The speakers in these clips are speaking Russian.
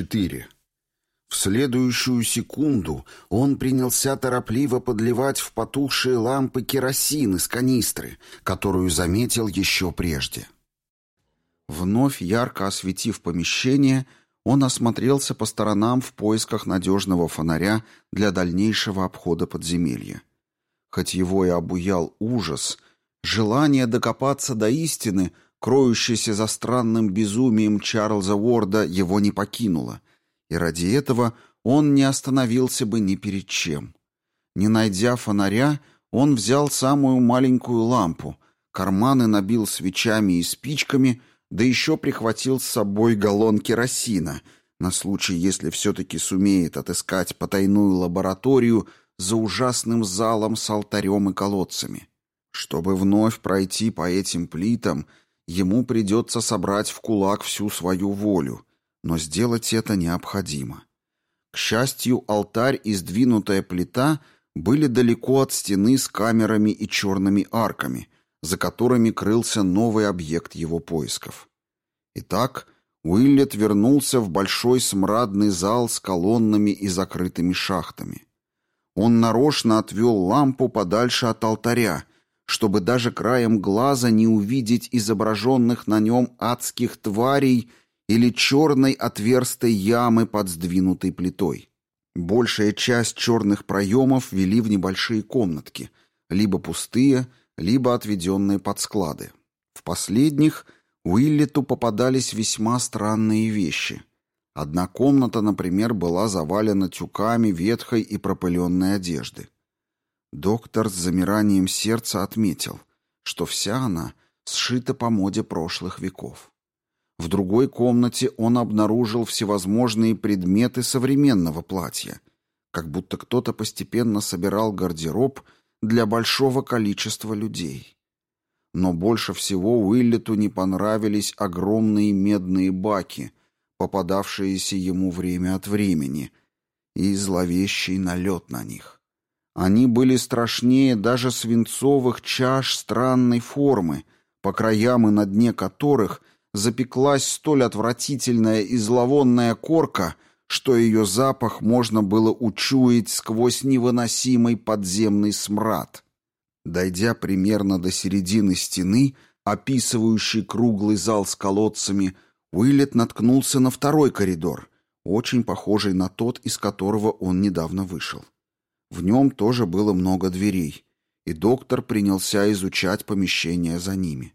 4. В следующую секунду он принялся торопливо подливать в потухшие лампы керосин из канистры, которую заметил еще прежде. Вновь ярко осветив помещение, он осмотрелся по сторонам в поисках надежного фонаря для дальнейшего обхода подземелья. Хоть его и обуял ужас, желание докопаться до истины, кроющейся за странным безумием Чарльза Уорда, его не покинуло — и ради этого он не остановился бы ни перед чем. Не найдя фонаря, он взял самую маленькую лампу, карманы набил свечами и спичками, да еще прихватил с собой галлон керосина, на случай, если все-таки сумеет отыскать потайную лабораторию за ужасным залом с алтарем и колодцами. Чтобы вновь пройти по этим плитам, ему придется собрать в кулак всю свою волю — но сделать это необходимо. К счастью, алтарь и сдвинутая плита были далеко от стены с камерами и черными арками, за которыми крылся новый объект его поисков. Итак, Уиллет вернулся в большой смрадный зал с колоннами и закрытыми шахтами. Он нарочно отвел лампу подальше от алтаря, чтобы даже краем глаза не увидеть изображенных на нем адских тварей или черной отверстой ямы под сдвинутой плитой. Большая часть черных проемов вели в небольшие комнатки, либо пустые, либо отведенные под склады. В последних Уиллету попадались весьма странные вещи. Одна комната, например, была завалена тюками ветхой и пропыленной одежды. Доктор с замиранием сердца отметил, что вся она сшита по моде прошлых веков. В другой комнате он обнаружил всевозможные предметы современного платья, как будто кто-то постепенно собирал гардероб для большого количества людей. Но больше всего Уиллету не понравились огромные медные баки, попадавшиеся ему время от времени, и зловещий налет на них. Они были страшнее даже свинцовых чаш странной формы, по краям и на дне которых запеклась столь отвратительная и зловонная корка, что ее запах можно было учуять сквозь невыносимый подземный смрад. Дойдя примерно до середины стены, описывающей круглый зал с колодцами, Уиллет наткнулся на второй коридор, очень похожий на тот, из которого он недавно вышел. В нем тоже было много дверей, и доктор принялся изучать помещения за ними.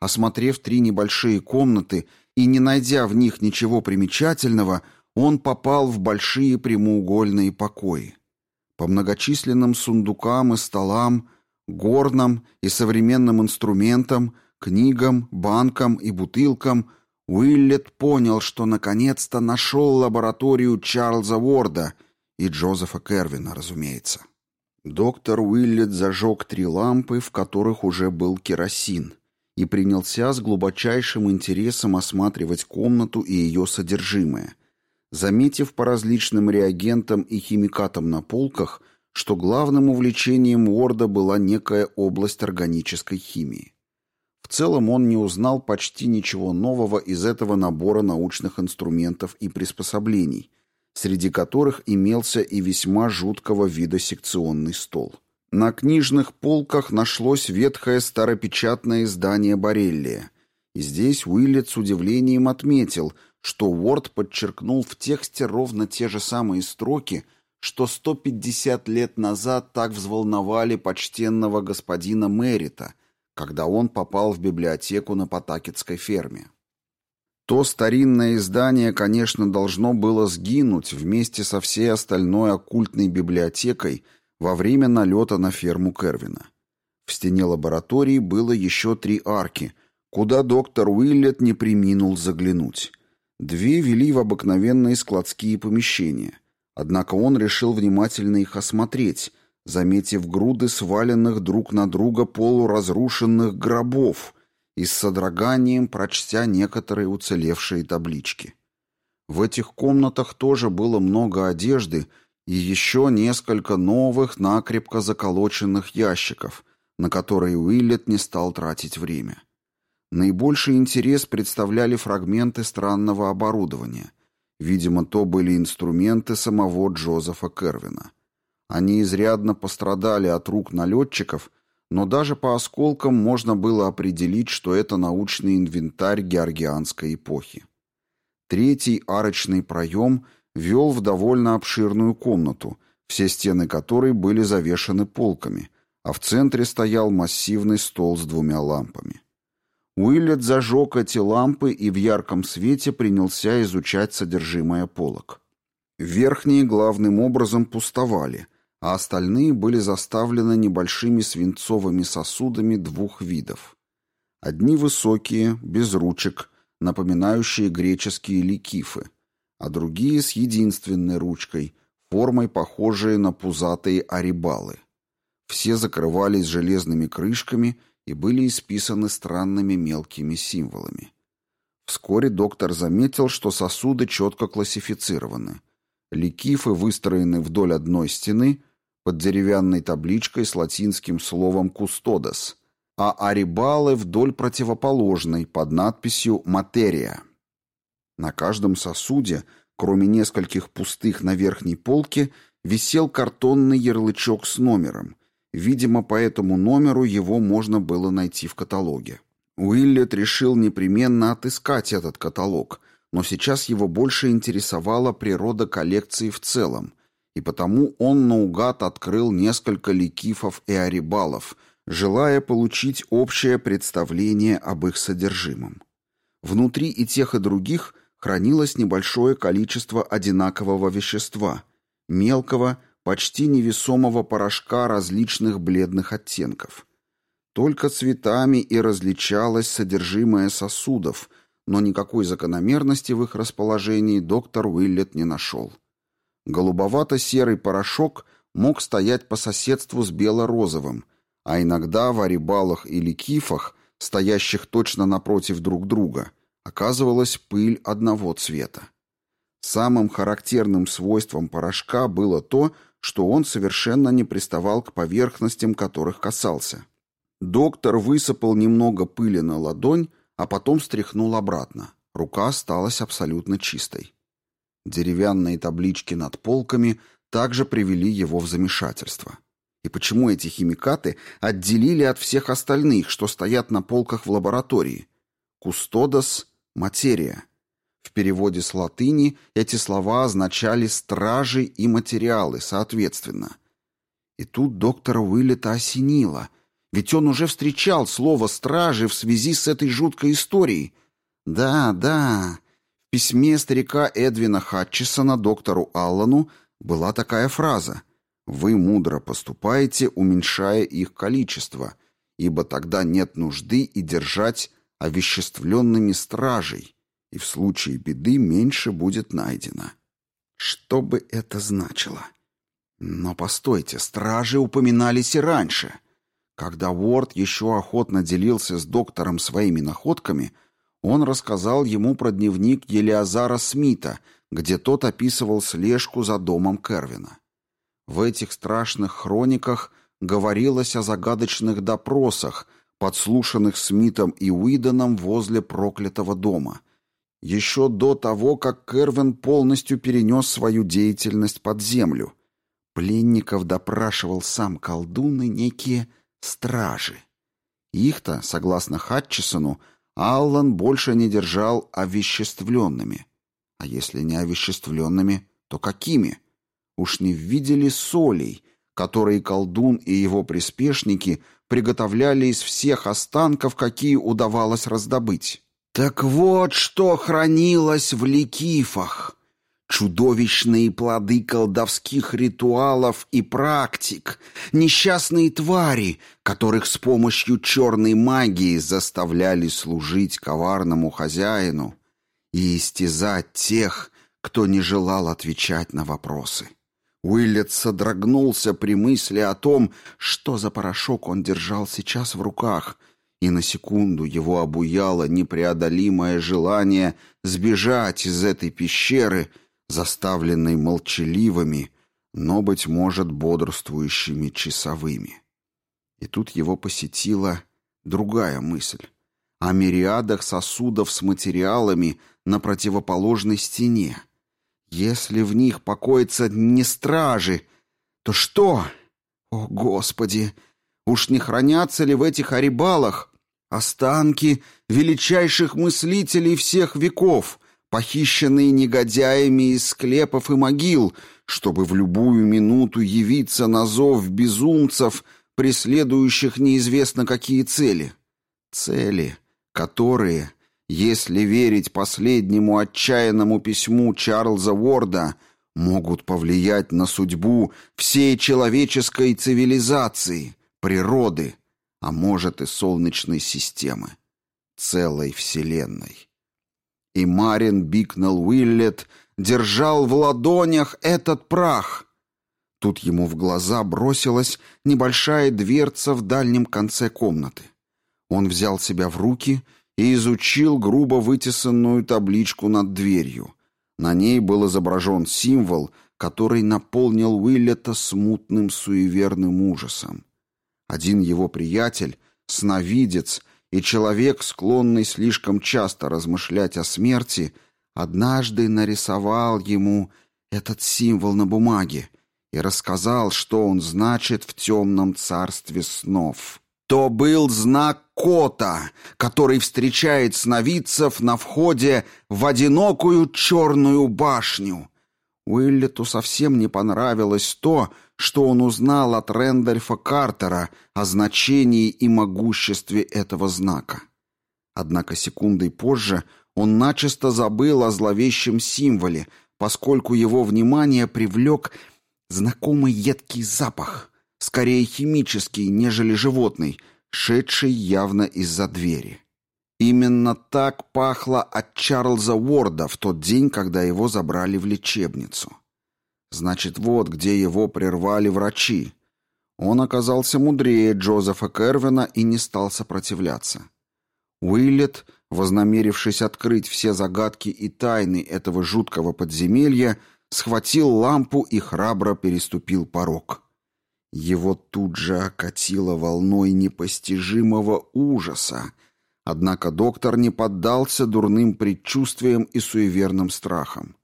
Осмотрев три небольшие комнаты и не найдя в них ничего примечательного, он попал в большие прямоугольные покои. По многочисленным сундукам и столам, горнам и современным инструментам, книгам, банкам и бутылкам Уиллет понял, что наконец-то нашел лабораторию Чарльза Уорда и Джозефа Кервина, разумеется. Доктор Уиллет зажег три лампы, в которых уже был керосин, и принялся с глубочайшим интересом осматривать комнату и ее содержимое, заметив по различным реагентам и химикатам на полках, что главным увлечением Уорда была некая область органической химии. В целом он не узнал почти ничего нового из этого набора научных инструментов и приспособлений, среди которых имелся и весьма жуткого вида секционный стол. На книжных полках нашлось ветхое старопечатное издание Бореллия. И здесь Уиллет с удивлением отметил, что Уорд подчеркнул в тексте ровно те же самые строки, что 150 лет назад так взволновали почтенного господина Мерита, когда он попал в библиотеку на Потакетской ферме. То старинное издание, конечно, должно было сгинуть вместе со всей остальной оккультной библиотекой – во время налета на ферму Кервина. В стене лаборатории было еще три арки, куда доктор Уиллет не приминул заглянуть. Две вели в обыкновенные складские помещения. Однако он решил внимательно их осмотреть, заметив груды сваленных друг на друга полуразрушенных гробов и с содроганием прочтя некоторые уцелевшие таблички. В этих комнатах тоже было много одежды и еще несколько новых, накрепко заколоченных ящиков, на которые Уиллет не стал тратить время. Наибольший интерес представляли фрагменты странного оборудования. Видимо, то были инструменты самого Джозефа Кервина. Они изрядно пострадали от рук налетчиков, но даже по осколкам можно было определить, что это научный инвентарь георгианской эпохи. Третий арочный проем вел в довольно обширную комнату, все стены которой были завешаны полками, а в центре стоял массивный стол с двумя лампами. Уиллет зажег эти лампы и в ярком свете принялся изучать содержимое полок. Верхние главным образом пустовали, а остальные были заставлены небольшими свинцовыми сосудами двух видов. Одни высокие, без ручек, напоминающие греческие ликифы, а другие с единственной ручкой, формой похожие на пузатые арибалы. Все закрывались железными крышками и были исписаны странными мелкими символами. Вскоре доктор заметил, что сосуды четко классифицированы. Ликифы выстроены вдоль одной стены под деревянной табличкой с латинским словом «кустодос», а арибалы вдоль противоположной под надписью «материя». На каждом сосуде, кроме нескольких пустых на верхней полке, висел картонный ярлычок с номером, Видимо, по этому номеру его можно было найти в каталоге. Уиллет решил непременно отыскать этот каталог, но сейчас его больше интересовала природа коллекции в целом, и потому он наугад открыл несколько ликифов и арибалов, желая получить общее представление об их содержимом. Внутри и тех, и других хранилось небольшое количество одинакового вещества, мелкого, почти невесомого порошка различных бледных оттенков. Только цветами и различалось содержимое сосудов, но никакой закономерности в их расположении доктор Уиллет не нашел. Голубовато-серый порошок мог стоять по соседству с бело-розовым, а иногда в арибалах или кифах, стоящих точно напротив друг друга, оказывалась пыль одного цвета. Самым характерным свойством порошка было то, что он совершенно не приставал к поверхностям, которых касался. Доктор высыпал немного пыли на ладонь, а потом стряхнул обратно. Рука осталась абсолютно чистой. Деревянные таблички над полками также привели его в замешательство. И почему эти химикаты отделили от всех остальных, что стоят на полках в лаборатории? Кустодос — материя. В переводе с латыни эти слова означали «стражи» и «материалы» соответственно. И тут доктора Уиллета осенило, ведь он уже встречал слово «стражи» в связи с этой жуткой историей. Да, да, письме старика Эдвина Хатчесона доктору Аллану была такая фраза «Вы мудро поступаете, уменьшая их количество, ибо тогда нет нужды и держать овеществленными стражей» и в случае беды меньше будет найдено. Что бы это значило? Но постойте, стражи упоминались и раньше. Когда Уорд еще охотно делился с доктором своими находками, он рассказал ему про дневник Елиазара Смита, где тот описывал слежку за домом Кервина. В этих страшных хрониках говорилось о загадочных допросах, подслушанных Смитом и Уидоном возле проклятого дома — еще до того, как Кервин полностью перенес свою деятельность под землю. Пленников допрашивал сам колдун и некие стражи. Их-то, согласно Хатчесону, Аллан больше не держал овеществленными. А если не овеществленными, то какими? Уж не видели солей, которые колдун и его приспешники приготовляли из всех останков, какие удавалось раздобыть. Так вот, что хранилось в Ликифах. Чудовищные плоды колдовских ритуалов и практик, несчастные твари, которых с помощью черной магии заставляли служить коварному хозяину и истязать тех, кто не желал отвечать на вопросы. Уиллет содрогнулся при мысли о том, что за порошок он держал сейчас в руках — и на секунду его обуяло непреодолимое желание сбежать из этой пещеры, заставленной молчаливыми, но, быть может, бодрствующими часовыми. И тут его посетила другая мысль о мириадах сосудов с материалами на противоположной стене, Если в них покоятся не стражи, то что? О, Господи! Уж не хранятся ли в этих арибалах останки величайших мыслителей всех веков, похищенные негодяями из склепов и могил, чтобы в любую минуту явиться на зов безумцев, преследующих неизвестно какие цели? Цели, которые, если верить последнему отчаянному письму Чарльза Уорда, могут повлиять на судьбу всей человеческой цивилизации, природы, а может и Солнечной системы, целой Вселенной. И Марин Бикнелл Уиллет держал в ладонях этот прах. Тут ему в глаза бросилась небольшая дверца в дальнем конце комнаты. Он взял себя в руки и изучил грубо вытесанную табличку над дверью. На ней был изображен символ, который наполнил Уиллета смутным суеверным ужасом. Один его приятель, сновидец и человек, склонный слишком часто размышлять о смерти, однажды нарисовал ему этот символ на бумаге и рассказал, что он значит в темном царстве снов. То был знак кота, который встречает сновидцев на входе в одинокую черную башню. Уиллету совсем не понравилось то, что он узнал от Рэндольфа Картера о значении и могуществе этого знака. Однако секундой позже он начисто забыл о зловещем символе, поскольку его внимание привлек знакомый едкий запах скорее химический, нежели животный, шедший явно из-за двери. Именно так пахло от Чарльза Уорда в тот день, когда его забрали в лечебницу. Значит, вот где его прервали врачи. Он оказался мудрее Джозефа Кервина и не стал сопротивляться. Уиллет, вознамерившись открыть все загадки и тайны этого жуткого подземелья, схватил лампу и храбро переступил порог. Его тут же окатило волной непостижимого ужаса, однако доктор не поддался дурным предчувствиям и суеверным страхам.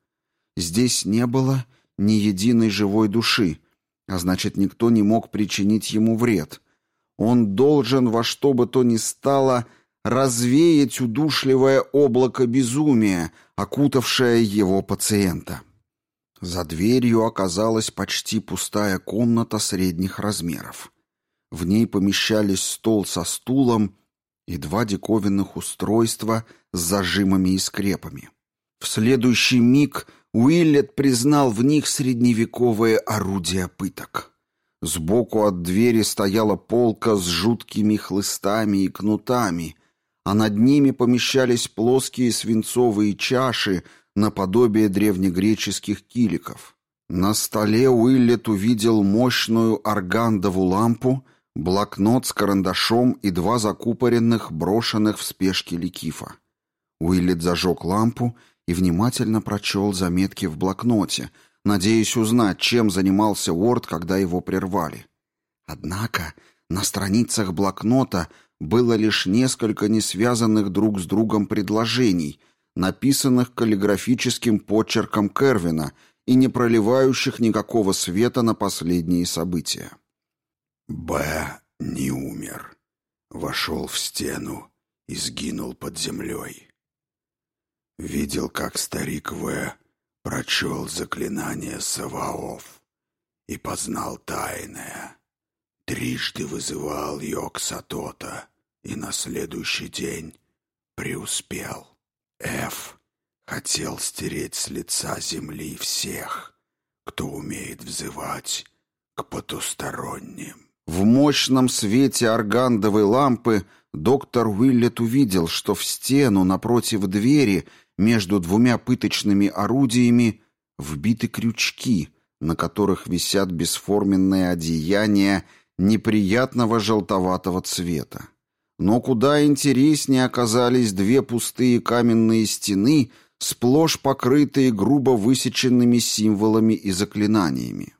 Здесь не было ни единой живой души, а значит, никто не мог причинить ему вред. Он должен во что бы то ни стало развеять удушливое облако безумия, окутавшее его пациента. За дверью оказалась почти пустая комната средних размеров. В ней помещались стол со стулом и два диковинных устройства с зажимами и скрепами. В следующий миг Уиллет признал в них средневековые орудия пыток. Сбоку от двери стояла полка с жуткими хлыстами и кнутами, а над ними помещались плоские свинцовые чаши наподобие древнегреческих киликов. На столе Уиллет увидел мощную аргандову лампу, блокнот с карандашом и два закупоренных, брошенных в спешке ликифа. Уиллет зажег лампу и внимательно прочел заметки в блокноте, надеясь узнать, чем занимался Уорд, когда его прервали. Однако на страницах блокнота было лишь несколько несвязанных друг с другом предложений, написанных каллиграфическим почерком Кервина и не проливающих никакого света на последние события. Б не умер. Вошел в стену и сгинул под землей. Видел, как старик В прочел заклинание Саваоф и познал тайное. Трижды вызывал Йог Сатота и на следующий день преуспел. Ф хотел стереть с лица земли всех, кто умеет взывать к потусторонним. В мощном свете аргандовой лампы доктор Уиллет увидел, что в стену напротив двери между двумя пыточными орудиями вбиты крючки, на которых висят бесформенные одеяния неприятного желтоватого цвета. Но куда интереснее оказались две пустые каменные стены, сплошь покрытые грубо высеченными символами и заклинаниями.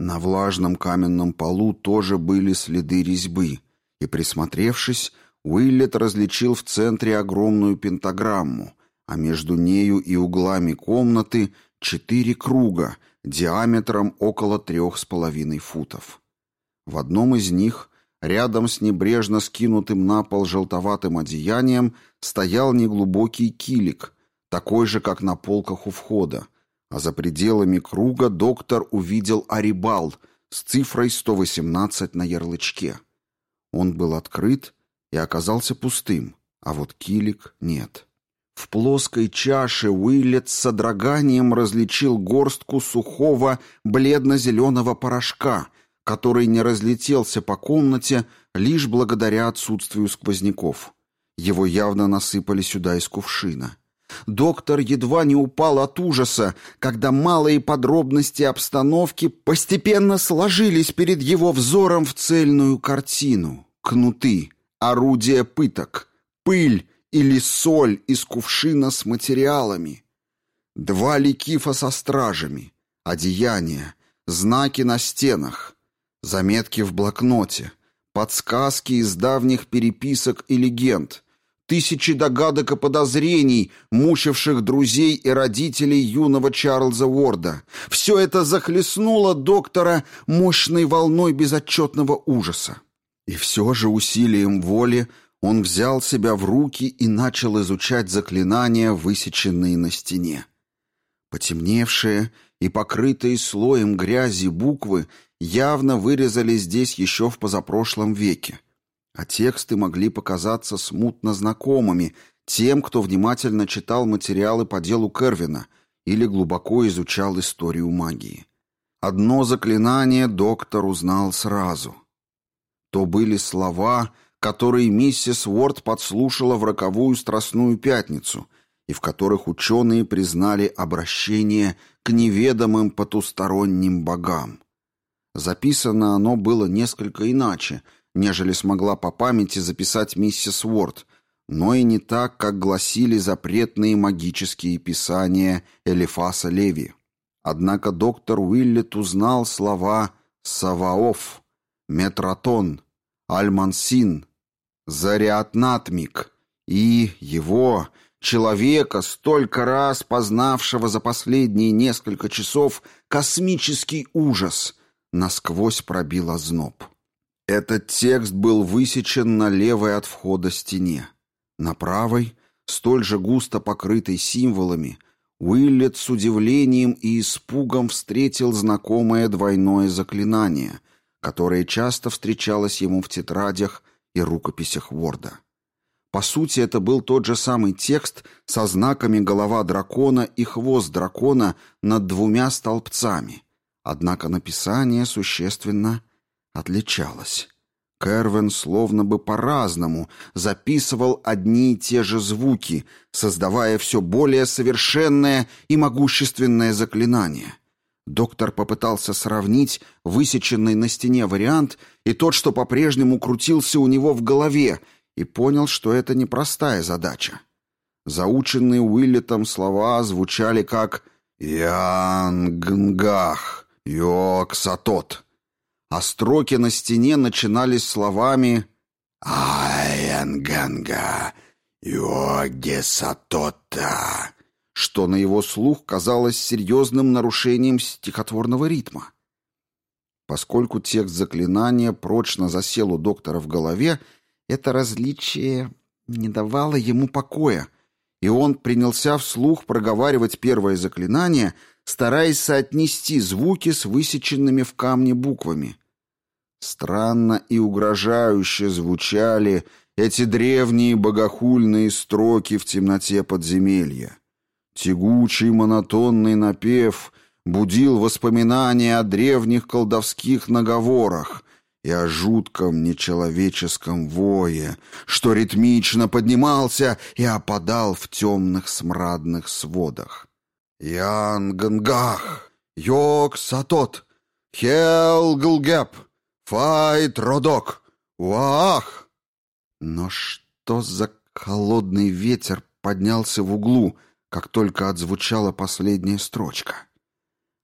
На влажном каменном полу тоже были следы резьбы, и, присмотревшись, Уиллет различил в центре огромную пентаграмму, а между нею и углами комнаты четыре круга диаметром около трех с половиной футов. В одном из них, рядом с небрежно скинутым на пол желтоватым одеянием, стоял неглубокий килик, такой же, как на полках у входа, а за пределами круга доктор увидел арибал с цифрой 118 на ярлычке. Он был открыт и оказался пустым, а вот килик нет. В плоской чаше Уиллет с содроганием различил горстку сухого бледно-зеленого порошка, который не разлетелся по комнате лишь благодаря отсутствию сквозняков. Его явно насыпали сюда из кувшина. Доктор едва не упал от ужаса, когда малые подробности обстановки постепенно сложились перед его взором в цельную картину. Кнуты, орудия пыток, пыль или соль из кувшина с материалами. Два ликифа со стражами, одеяния, знаки на стенах, заметки в блокноте, подсказки из давних переписок и легенд — тысячи догадок и подозрений, мучивших друзей и родителей юного Чарльза Уорда. Все это захлестнуло доктора мощной волной безотчетного ужаса. И все же усилием воли он взял себя в руки и начал изучать заклинания, высеченные на стене. Потемневшие и покрытые слоем грязи буквы явно вырезали здесь еще в позапрошлом веке а тексты могли показаться смутно знакомыми тем, кто внимательно читал материалы по делу Кервина или глубоко изучал историю магии. Одно заклинание доктор узнал сразу. То были слова, которые миссис Уорд подслушала в роковую Страстную Пятницу и в которых ученые признали обращение к неведомым потусторонним богам. Записано оно было несколько иначе — нежели смогла по памяти записать миссис Уорд, но и не так, как гласили запретные магические писания Элифаса Леви. Однако доктор Уиллет узнал слова «Саваоф», «Метротон», «Альмансин», «Зариатнатмик» и его, человека, столько раз познавшего за последние несколько часов космический ужас, насквозь пробил озноб. Этот текст был высечен на левой от входа стене. На правой, столь же густо покрытой символами, Уиллет с удивлением и испугом встретил знакомое двойное заклинание, которое часто встречалось ему в тетрадях и рукописях Ворда. По сути, это был тот же самый текст со знаками голова дракона и хвост дракона над двумя столбцами. Однако написание существенно отличалась. Кервин словно бы по-разному записывал одни и те же звуки, создавая все более совершенное и могущественное заклинание. Доктор попытался сравнить высеченный на стене вариант и тот, что по-прежнему крутился у него в голове, и понял, что это непростая задача. Заученные Уиллетом слова звучали как «Янгнгах», «Йоксатот», а строки на стене начинались словами «Айенганга йоги сатота», что на его слух казалось серьезным нарушением стихотворного ритма. Поскольку текст заклинания прочно засел у доктора в голове, это различие не давало ему покоя, и он принялся вслух проговаривать первое заклинание, стараясь соотнести звуки с высеченными в камне буквами. Странно и угрожающе звучали эти древние богохульные строки в темноте подземелья. Тягучий монотонный напев будил воспоминания о древних колдовских наговорах и о жутком нечеловеческом вое, что ритмично поднимался и опадал в темных смрадных сводах. Янгангах, Йок-Сатот, Хелглгеп — «Файт, Родок! Уах!» Но что за холодный ветер поднялся в углу, как только отзвучала последняя строчка?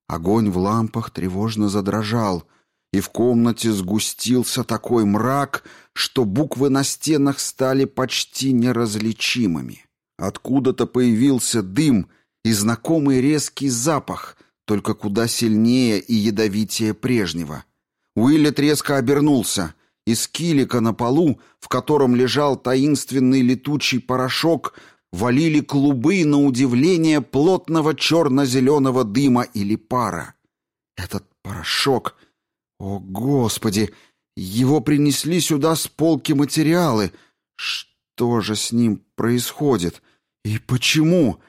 Огонь в лампах тревожно задрожал, и в комнате сгустился такой мрак, что буквы на стенах стали почти неразличимыми. Откуда-то появился дым, и знакомый резкий запах, только куда сильнее и ядовитее прежнего. Уиллет резко обернулся. Из килика на полу, в котором лежал таинственный летучий порошок, валили клубы, на удивление, плотного черно-зеленого дыма или пара. Этот порошок... О, Господи! Его принесли сюда с полки материалы. Что же с ним происходит? И почему?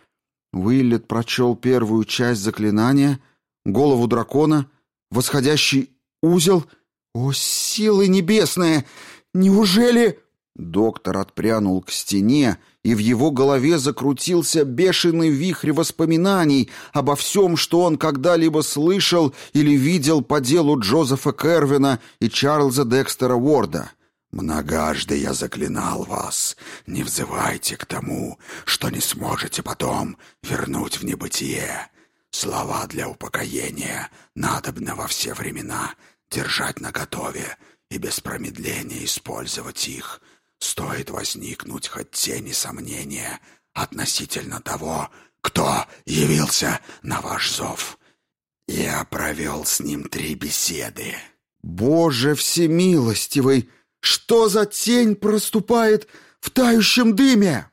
Уиллет прочел первую часть заклинания, голову дракона, восходящий узел. О, силы небесные! Неужели... Доктор отпрянул к стене, и в его голове закрутился бешеный вихрь воспоминаний обо всем, что он когда-либо слышал или видел по делу Джозефа Кервина и Чарльза Декстера Уорда. Многожды я заклинал вас, не взывайте к тому, что не сможете потом вернуть в небытие. Слова для упокоения надобно во все времена держать наготове и без промедления использовать их. Стоит возникнуть хоть тени сомнения относительно того, кто явился на ваш зов. Я провел с ним три беседы. «Боже всемилостивый!» Что за тень проступает в тающем дыме?»